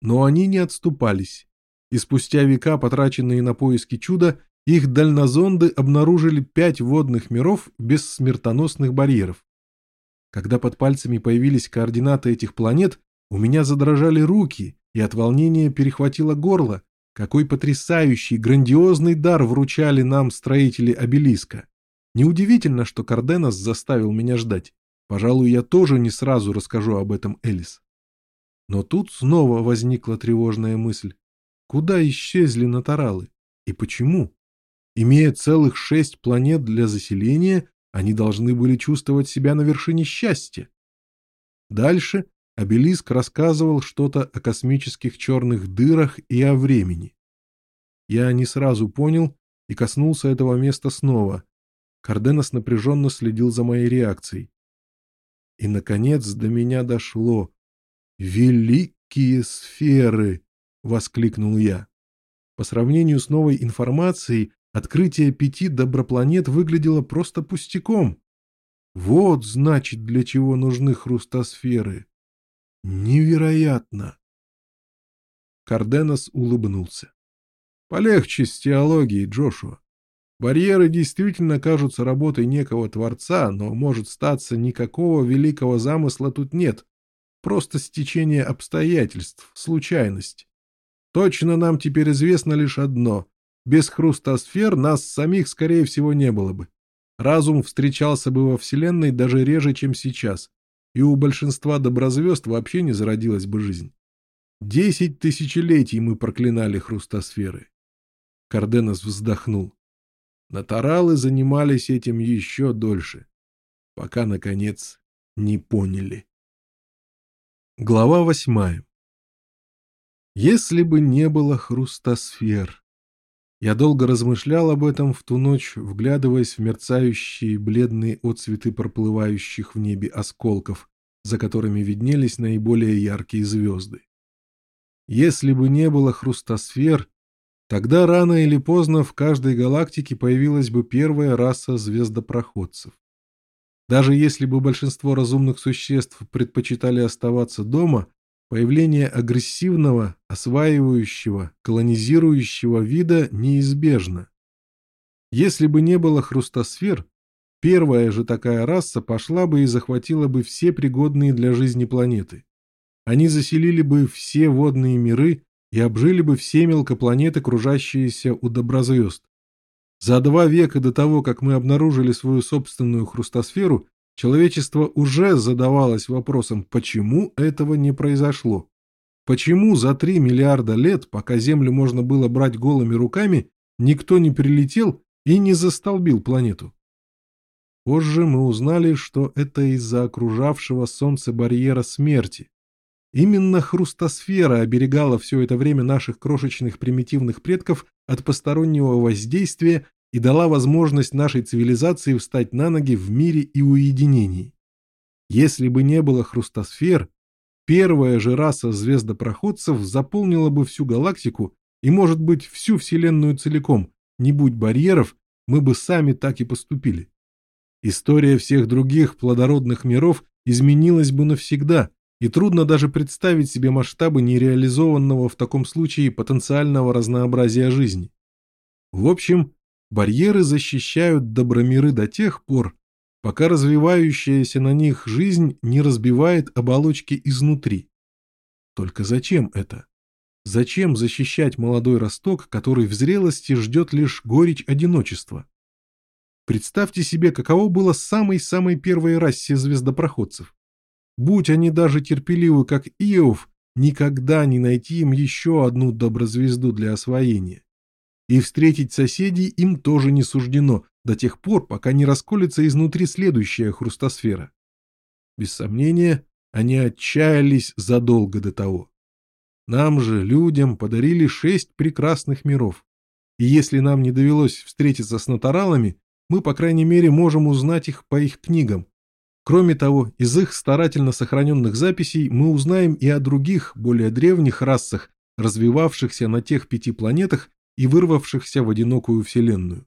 Но они не отступались, и спустя века, потраченные на поиски чуда, их дальнозонды обнаружили пять водных миров без смертоносных барьеров. Когда под пальцами появились координаты этих планет, у меня задрожали руки, и от волнения перехватило горло. Какой потрясающий, грандиозный дар вручали нам строители обелиска. Неудивительно, что Карденос заставил меня ждать. Пожалуй, я тоже не сразу расскажу об этом Элис. Но тут снова возникла тревожная мысль. Куда исчезли натуралы? И почему? Имея целых шесть планет для заселения, они должны были чувствовать себя на вершине счастья. Дальше обелиск рассказывал что-то о космических черных дырах и о времени. Я не сразу понял и коснулся этого места снова. Карденос напряженно следил за моей реакцией. И, наконец, до меня дошло. «Великие сферы!» — воскликнул я. По сравнению с новой информацией, открытие пяти добропланет выглядело просто пустяком. Вот, значит, для чего нужны хрустосферы. Невероятно! Карденос улыбнулся. Полегче с теологией, Джошуа. Барьеры действительно кажутся работой некого Творца, но, может статься, никакого великого замысла тут нет. Просто стечение обстоятельств, случайность. Точно нам теперь известно лишь одно. Без хрустосфер нас самих, скорее всего, не было бы. Разум встречался бы во Вселенной даже реже, чем сейчас и у большинства доброзвезд вообще не зародилась бы жизнь. Десять тысячелетий мы проклинали хрустосферы. Карденос вздохнул. Натуралы занимались этим еще дольше, пока, наконец, не поняли. Глава восьмая Если бы не было хрустосфер. Я долго размышлял об этом в ту ночь, вглядываясь в мерцающие бледные отцветы проплывающих в небе осколков, за которыми виднелись наиболее яркие звезды. Если бы не было хрустосфер, тогда рано или поздно в каждой галактике появилась бы первая раса звездопроходцев. Даже если бы большинство разумных существ предпочитали оставаться дома, появление агрессивного, осваивающего, колонизирующего вида неизбежно. Если бы не было хрустосфер, первая же такая раса пошла бы и захватила бы все пригодные для жизни планеты. Они заселили бы все водные миры и обжили бы все мелкопланеты, кружащиеся у доброзвезд. За два века до того, как мы обнаружили свою собственную хрустосферу, человечество уже задавалось вопросом, почему этого не произошло. Почему за три миллиарда лет, пока Землю можно было брать голыми руками, никто не прилетел и не застолбил планету? Позже мы узнали, что это из-за окружавшего Солнце барьера смерти. Именно хрустосфера оберегала все это время наших крошечных примитивных предков от постороннего воздействия и дала возможность нашей цивилизации встать на ноги в мире и уединении. Если бы не было хрустосфер, первая же раса звездопроходцев заполнила бы всю галактику и, может быть, всю Вселенную целиком. Не будь барьеров, мы бы сами так и поступили. История всех других плодородных миров изменилась бы навсегда, и трудно даже представить себе масштабы нереализованного в таком случае потенциального разнообразия жизни. В общем, барьеры защищают добромиры до тех пор, пока развивающаяся на них жизнь не разбивает оболочки изнутри. Только зачем это? Зачем защищать молодой росток, который в зрелости ждет лишь горечь одиночества? Представьте себе, каково было самой-самой первой расе звездопроходцев. Будь они даже терпеливы, как Иов, никогда не найти им еще одну доброзвезду для освоения. И встретить соседей им тоже не суждено, до тех пор, пока не расколется изнутри следующая хрустосфера. Без сомнения, они отчаялись задолго до того. Нам же, людям, подарили шесть прекрасных миров. И если нам не довелось встретиться с натуралами, мы, по крайней мере, можем узнать их по их книгам, Кроме того, из их старательно сохраненных записей мы узнаем и о других, более древних расах, развивавшихся на тех пяти планетах и вырвавшихся в одинокую Вселенную.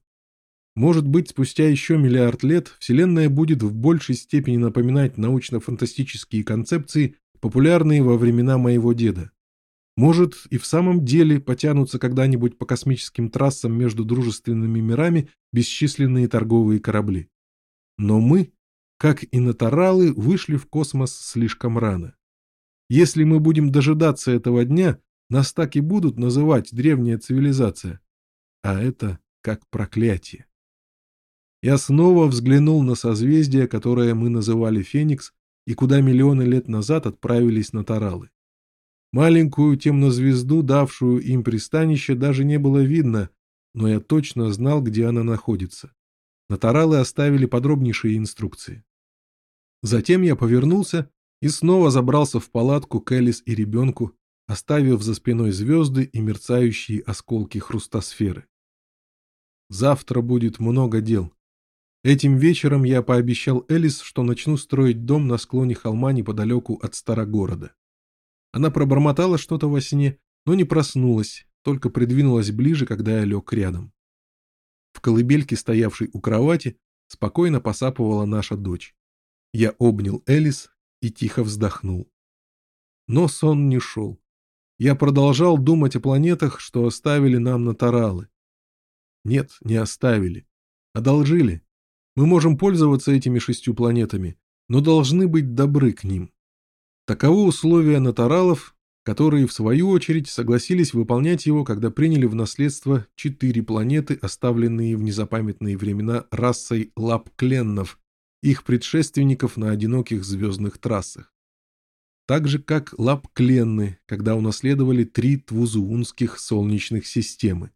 Может быть, спустя еще миллиард лет Вселенная будет в большей степени напоминать научно-фантастические концепции, популярные во времена моего деда. Может, и в самом деле потянутся когда-нибудь по космическим трассам между дружественными мирами бесчисленные торговые корабли. Но мы, как и натуралы, вышли в космос слишком рано. Если мы будем дожидаться этого дня, нас так и будут называть древняя цивилизация. А это как проклятие. Я снова взглянул на созвездие, которое мы называли Феникс, и куда миллионы лет назад отправились натуралы. Маленькую темнозвезду, давшую им пристанище, даже не было видно, но я точно знал, где она находится. Натуралы оставили подробнейшие инструкции. Затем я повернулся и снова забрался в палатку к Элис и ребенку, оставив за спиной звезды и мерцающие осколки хрустосферы. Завтра будет много дел. Этим вечером я пообещал Элис, что начну строить дом на склоне холма неподалеку от Старогорода. Она пробормотала что-то во сне, но не проснулась, только придвинулась ближе, когда я лег рядом. В колыбельке, стоявшей у кровати, спокойно посапывала наша дочь. Я обнял Элис и тихо вздохнул. Но сон не шел. Я продолжал думать о планетах, что оставили нам на Таралы. Нет, не оставили. Одолжили. Мы можем пользоваться этими шестью планетами, но должны быть добры к ним. Таково условия натуралов, которые, в свою очередь, согласились выполнять его, когда приняли в наследство четыре планеты, оставленные в незапамятные времена расой лапкленнов, их предшественников на одиноких звездных трассах. Так же, как лапкленны, когда унаследовали три твузуунских солнечных системы.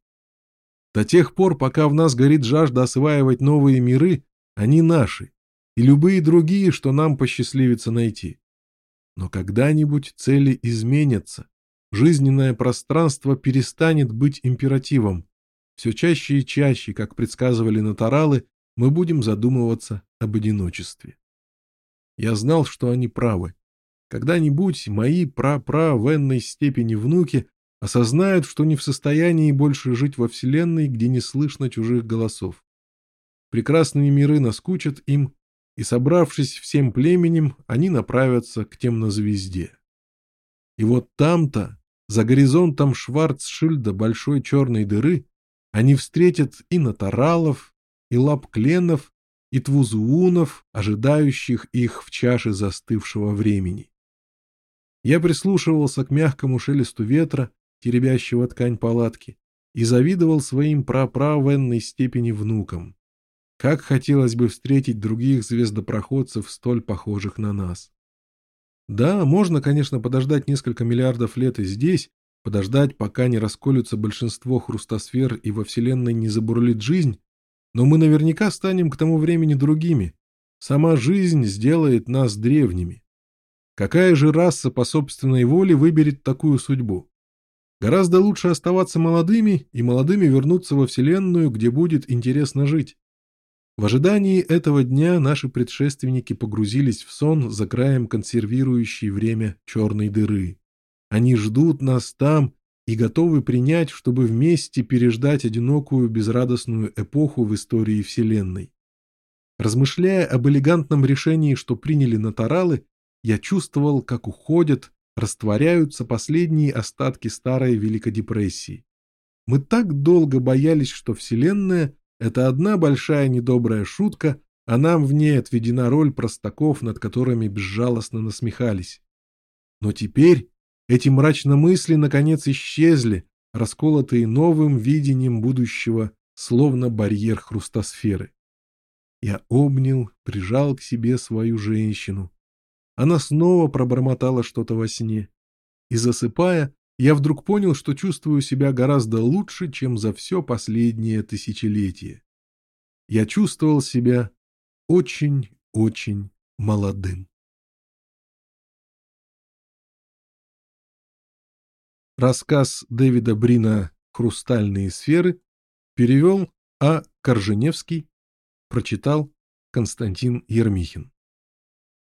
До тех пор, пока в нас горит жажда осваивать новые миры, они наши, и любые другие, что нам посчастливится найти. Но когда-нибудь цели изменятся. жизненное пространство перестанет быть императивом. Все чаще и чаще, как предсказывали натуралы, мы будем задумываться об одиночестве. Я знал, что они правы. Когда-нибудь мои пра-пра в энной степени внуки осознают, что не в состоянии больше жить во Вселенной, где не слышно чужих голосов. Прекрасные миры наскучат им, и, собравшись всем племенем, они направятся к темнозвезде. И вот там-то, за горизонтом Шварцшильда большой черной дыры, они встретят и натаралов, и лапкленов, и твузуунов, ожидающих их в чаше застывшего времени. Я прислушивался к мягкому шелесту ветра, теребящего ткань палатки, и завидовал своим праправенной степени внукам. Как хотелось бы встретить других звездопроходцев, столь похожих на нас. Да, можно, конечно, подождать несколько миллиардов лет и здесь, подождать, пока не расколются большинство хрустосфер и во Вселенной не забурлит жизнь, но мы наверняка станем к тому времени другими. Сама жизнь сделает нас древними. Какая же раса по собственной воле выберет такую судьбу? Гораздо лучше оставаться молодыми и молодыми вернуться во Вселенную, где будет интересно жить. В ожидании этого дня наши предшественники погрузились в сон за краем консервирующей время черной дыры. Они ждут нас там и готовы принять, чтобы вместе переждать одинокую безрадостную эпоху в истории Вселенной. Размышляя об элегантном решении, что приняли натуралы, я чувствовал, как уходят, растворяются последние остатки старой Великодепрессии. Мы так долго боялись, что Вселенная — это одна большая недобрая шутка, а нам в ней отведена роль простаков, над которыми безжалостно насмехались. Но теперь эти мрачномысли наконец исчезли, расколотые новым видением будущего, словно барьер хрустосферы. Я обнял, прижал к себе свою женщину. Она снова пробормотала что-то во сне. И засыпая, я вдруг понял, что чувствую себя гораздо лучше, чем за все последнее тысячелетие. Я чувствовал себя очень-очень молодым. Рассказ Дэвида Брина «Хрустальные сферы» перевел А. Корженевский, прочитал Константин Ермихин.